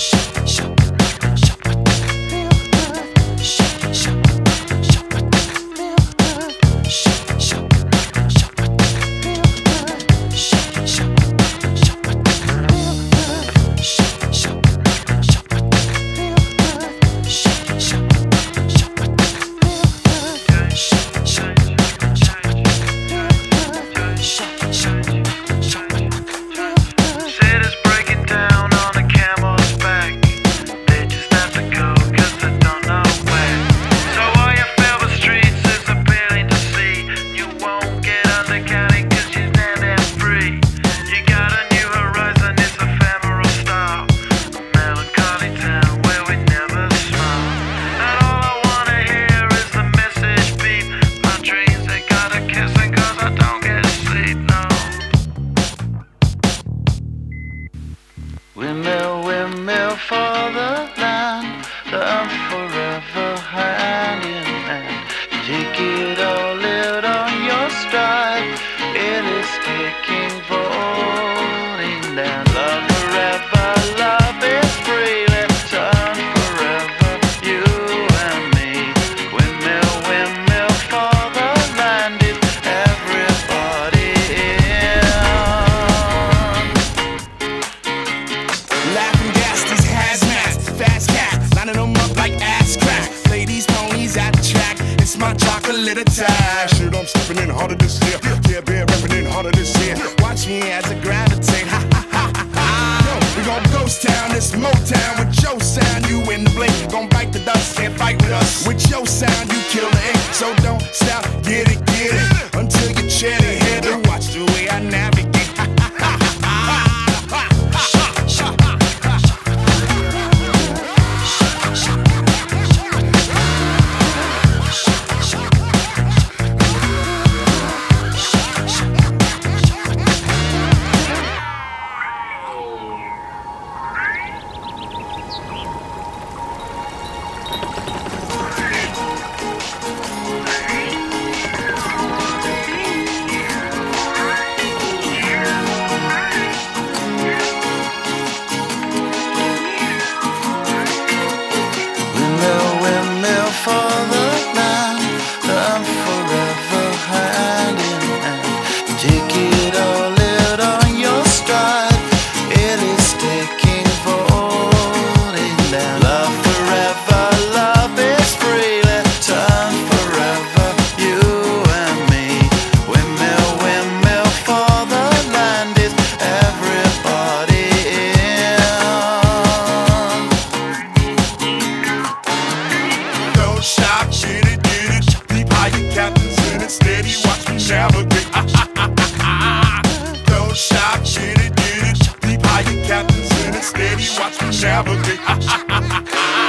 Shh. father. Attack. Shit, I'm stepping in harder this year. Yeah, been repping in harder this year. Watch me as I gravitate, ha ha ha ha ha. We gon' ghost town, this Motown with your sound, you in the blink. Gon' bite the dust, can't fight with us. With your sound, you kill the ink, so don't stop, get it. shit it, get it. Deep higher captains in it, steady, watch me navigate. Don't shout, shit it, get it. Deep higher captains in it, steady, watch me navigate.